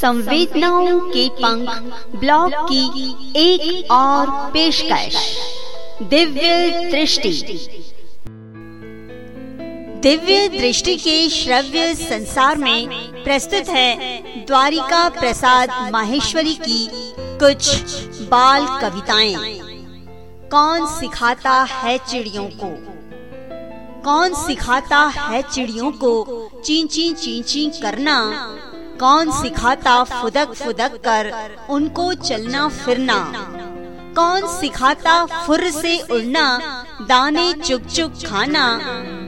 संवेदनाओं के पंख ब्लॉग की एक और पेशकश। दिव्य दृष्टि। दिव्य दृष्टि के श्रव्य संसार में प्रस्तुत है द्वारिका प्रसाद माहेश्वरी की कुछ बाल कविताएँ। कौन सिखाता है चिड़ियों को? कौन सिखाता है चिड़ियों को चींची चींची करना? कौन सिखाता फुदक फुदक कर उनको चलना फिरना? कौन सिखाता फुर से उड़ना? दाने चुक चुक खाना?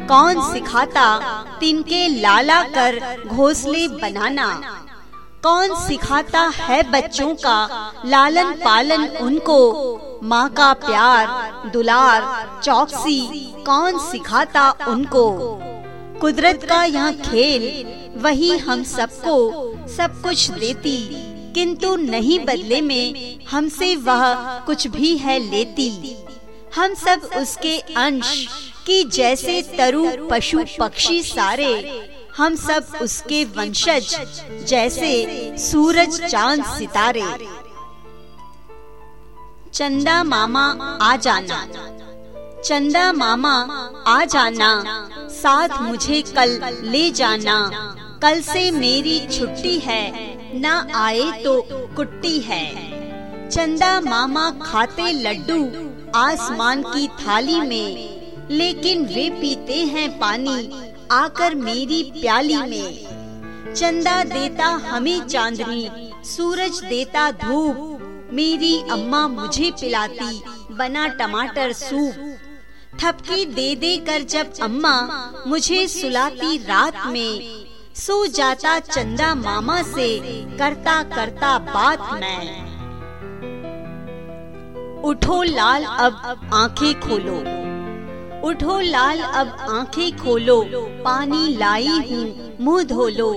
कौन सिखाता तिनके लाला कर घोंसले बनाना? कौन सिखाता है बच्चों का लालन पालन उनको? माँ का प्यार, दुलार, चौकसी, कौन सिखाता उनको? कुदरत का यह खेल, वही हम सबको सब कुछ देती, किंतु नहीं बदले में हमसे वह कुछ भी है लेती। हम सब उसके अंश की जैसे तरु पशु पक्षी सारे, हम सब उसके वंशज जैसे सूरज चाँद सितारे। चंदा मामा आ जाना, चंदा मामा आ जाना साथ मुझे कल ले जाना। कल से मेरी छुट्टी है। न आए तो कुट्टी है। चंदा मामा खाते लड्डू आसमान की थाली में। लेकिन वे पीते हैं पानी आकर मेरी प्याली में। चंदा देता हमें चांदनी, सूरज देता धूप। मेरी अम्मा मुझे पिलाती, बना टमाटर सूप। थपकी दे दे कर जब अम्मा मुझे सुलाती रात में, सो जाता चंदा मामा से, करता करता बात मैं। उठो लाल, अब आँखें खोलो। उठो लाल, अब आँखें खोलो। पानी लाई हूँ, मुँह धो लो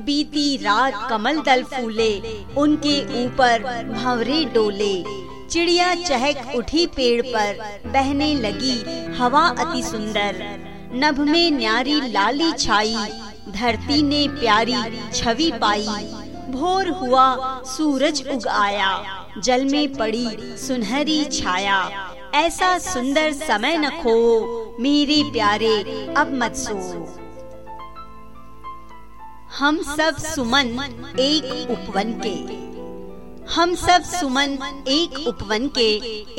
बीती रात कमल दल फूले, उनके ऊपर भंवरे डोले। चिड़िया चहक उठी पेड़ पर, बहने लगी, हवा अति सुंदर। नभ में न्यारी लाली छाई, धरती ने प्यारी छवि पाई। भोर हुआ, सूरज उग आया, जल में पड़ी सुनहरी छाया। ऐसा सुंदर समय न खो, मेरे प्यारे, अब मत सो। हम सब सुमन एक उपवन के। हम सब सुमन एक उपवन के,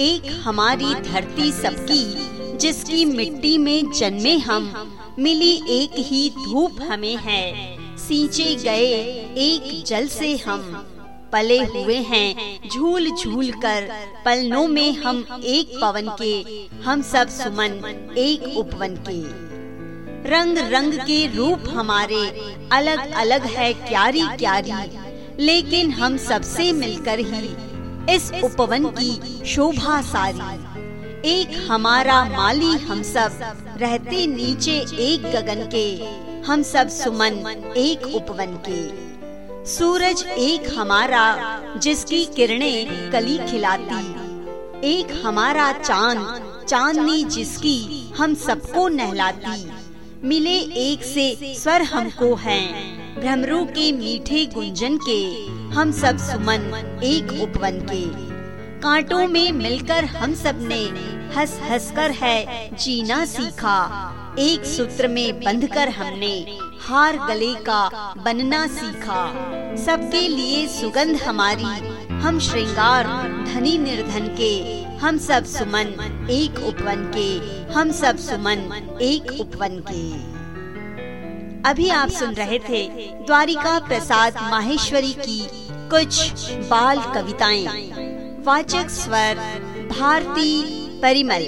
एक हमारी धरती सबकी, जिसकी मिट्टी में जन्मे हम, मिली एक ही धूप हमें है। सींचे गए एक जल से हम, पले हुए हैं झूल झूल कर, पलनों में हम एक पवन के, हम सब सुमन एक उपवन के। रंग रंग के रूप हमारे, अलग अलग है क्यारी क्यारी लेकिन हम सबसे मिलकर ही इस उपवन की शोभा सारी। एक हमारा माली हम सब, रहते नीचे एक गगन के, हम सब सुमन एक उपवन के। सूरज एक हमारा, जिसकी किरणें कली खिलाती। एक हमारा चाँद, चांदनी जिसकी हम सबको नहलाती। मिले एक से स्वर हमको हैं। भ्रमरों के मीठे गुंजन के हम सब सुमन, एक उपवन के। कांटों में मिलकर हम सबने हंस हंस कर है जीना सीखा। एक सूत्र में बंधकर हमने हार गले का बनना सीखा। सबके लिए सुगंध हमारी, हम श्रृंगार, धनी निर्धन के। हम सब सुमन एक उपवन के, हम सब सुमन एक उपवन के। अभी आप सुन रहे थे द्वारिका प्रसाद माहेश्वरी की कुछ बाल कविताएँ। वाचक स्वर, भारती परिमल।